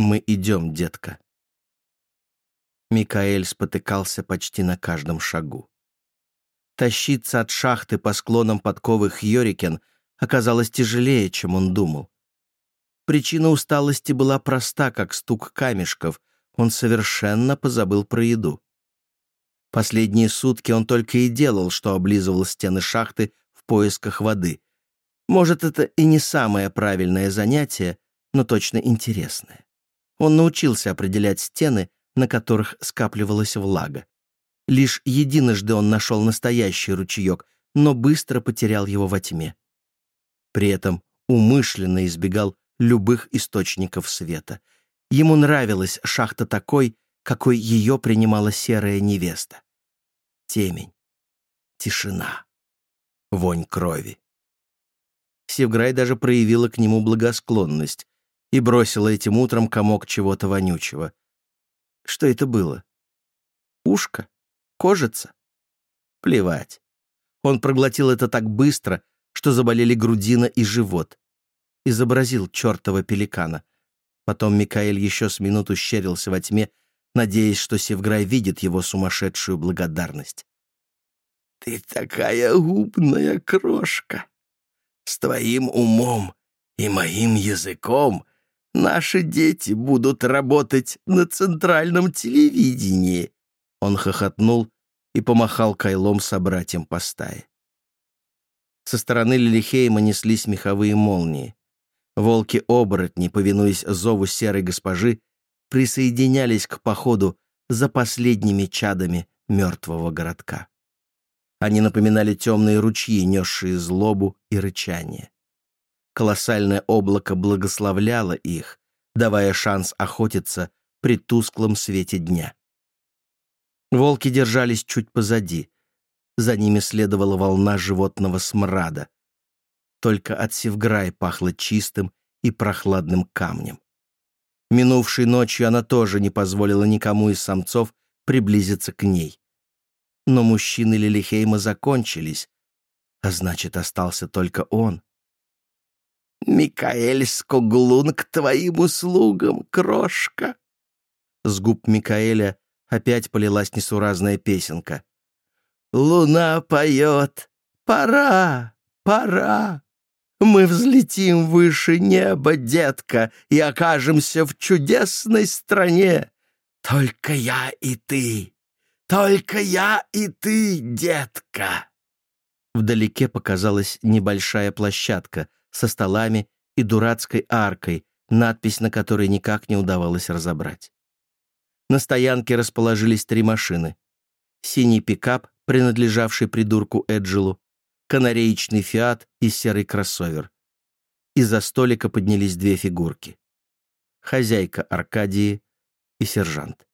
Мы идем, детка. Микаэль спотыкался почти на каждом шагу. Тащиться от шахты по склонам подковых Йорикен оказалось тяжелее, чем он думал. Причина усталости была проста, как стук камешков. Он совершенно позабыл про еду. Последние сутки он только и делал, что облизывал стены шахты в поисках воды. Может, это и не самое правильное занятие, но точно интересное. Он научился определять стены, на которых скапливалась влага. Лишь единожды он нашел настоящий ручеек, но быстро потерял его во тьме. При этом умышленно избегал любых источников света. Ему нравилась шахта такой, какой ее принимала серая невеста. Темень, тишина, вонь крови. Севграй даже проявила к нему благосклонность и бросила этим утром комок чего-то вонючего. Что это было? Ушко? Кожица? Плевать. Он проглотил это так быстро, что заболели грудина и живот. Изобразил чертова пеликана. Потом Микаэль еще с минуту щерился во тьме, надеясь, что Севграй видит его сумасшедшую благодарность. «Ты такая губная крошка! С твоим умом и моим языком наши дети будут работать на центральном телевидении!» Он хохотнул и помахал кайлом собратьям по стае. Со стороны Лилихейма неслись меховые молнии. Волки-оборотни, повинуясь зову серой госпожи, присоединялись к походу за последними чадами мертвого городка. Они напоминали темные ручьи, несшие злобу и рычание. Колоссальное облако благословляло их, давая шанс охотиться при тусклом свете дня. Волки держались чуть позади. За ними следовала волна животного смрада. Только от Севграй пахло чистым и прохладным камнем. Минувшей ночью она тоже не позволила никому из самцов приблизиться к ней. Но мужчины Лилихейма закончились, а значит, остался только он. «Микаэль Скоглун к твоим услугам, крошка!» С губ Микаэля опять полилась несуразная песенка. «Луна поет! Пора! Пора! Мы взлетим выше неба, детка, и окажемся в чудесной стране! Только я и ты! Только я и ты, детка!» Вдалеке показалась небольшая площадка со столами и дурацкой аркой, надпись на которой никак не удавалось разобрать. На стоянке расположились три машины. Синий пикап, принадлежавший придурку Эджилу, канареечный «Фиат» и серый кроссовер. Из-за столика поднялись две фигурки. Хозяйка Аркадии и сержант.